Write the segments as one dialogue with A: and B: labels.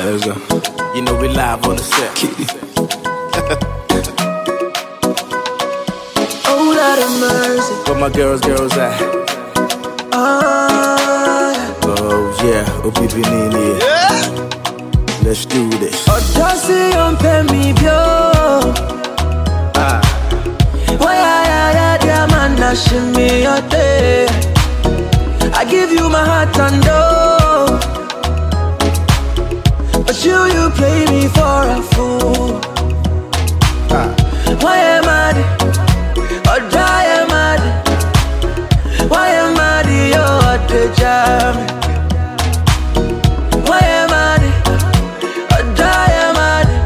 A: Let's go. You know we live on the set.
B: Oh, Lord of mercy.
A: Where my girls, girls at?
B: Ah,
A: Oh yeah, OPP in here. Let's do this.
B: ọjọ́ sí ọ̀npẹ mi bí ó.
A: Ah,
B: dí a máa nà ṣe mi ọ̀dẹ́. I give you my heart and oh. Fool. Why am I the or die am I the Why am I the oh the jam Why am I the or die am I the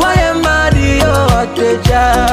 B: Why am I the oh the jam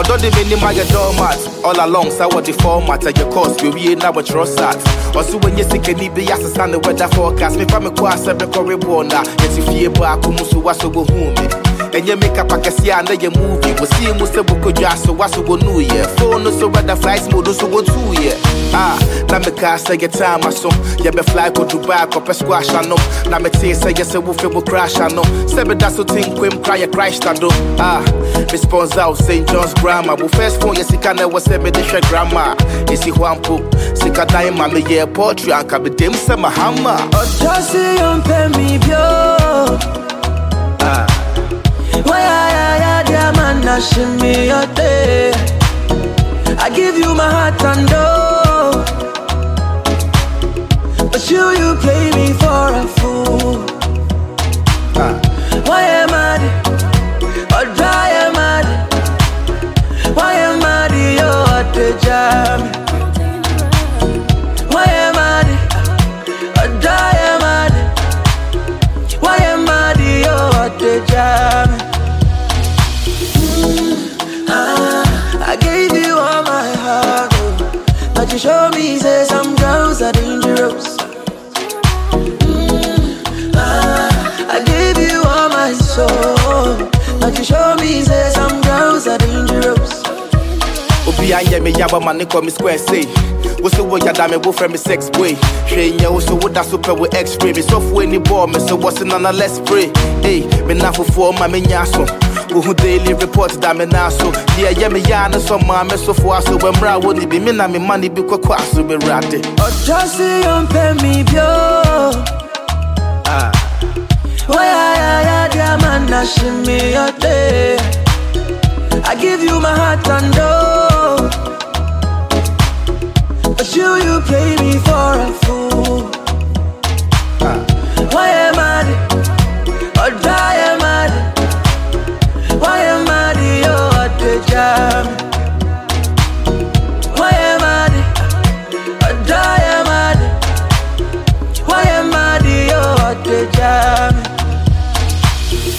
A: Although the minimum your doormat All along, so what the format of your course We now what trust at Also when you sick and be as a the weather forecast Me from a class every corridor Yes if you back umusu waso go home and you make up a cassia and your movie. We see most of the just so new year. Phone no so weather flights mode so go two year. Ah, now me cast say your time I so. Yeah, be fly go Dubai, squash I know. Now me say say yes, we feel crash I know. Me that's so think quim cry a Christ I do. Ah, me sponsor out St. John's Grammar. We first phone yes, you can never say me the share grammar. Yes, you want po. Sika my me yeah poetry and can be dim say my hammer.
B: ọjọ́ sí ọ̀npẹ mi bí ó.
A: Ah,
B: a máa nà ṣe mi. I give you my heart and oh. But you, you play me for a show me say some girls are dangerous. Ah, I gave you all my soul, but you show me say some girls are dangerous.
A: obi anyɛ me yaba ma ne kɔ me square sei wo sɛ woyada me wo frɛ me sex boy hwɛ nyɛ wo so woda so pɛ wo x-ray. Me sɔfoɔ ani bɔɔ me so se nana let's pray ei me na fofoɔ ma menya so wohu daily report da me naa so deɛ ɛyɛ me yaa ne sɔ maa me sofoɔ aso bɛmmra a wɔ ne bi me na me ma ne bi kɔkɔ aso bɛwurade
B: Ọjọ́ sí ọ̀npẹ mi bí ó.
A: Ah,
B: Wáyà yáyá di a máa nà ṣe mi ọ̀dẹ́. I give you my heart and oh. But you, you play me for a fool.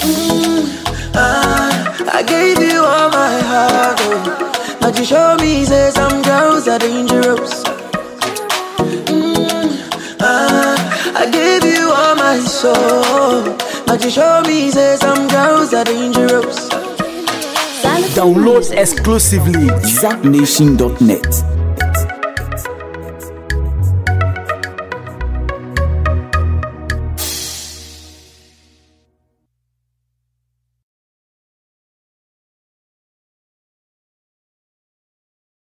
B: Mm, ah, I gave you all my heart oh, But you show me say some girls are dangerous Ah, I gave you all my soul, but you show me say some girls are dangerous.
C: Download exclusively ZackNation.net.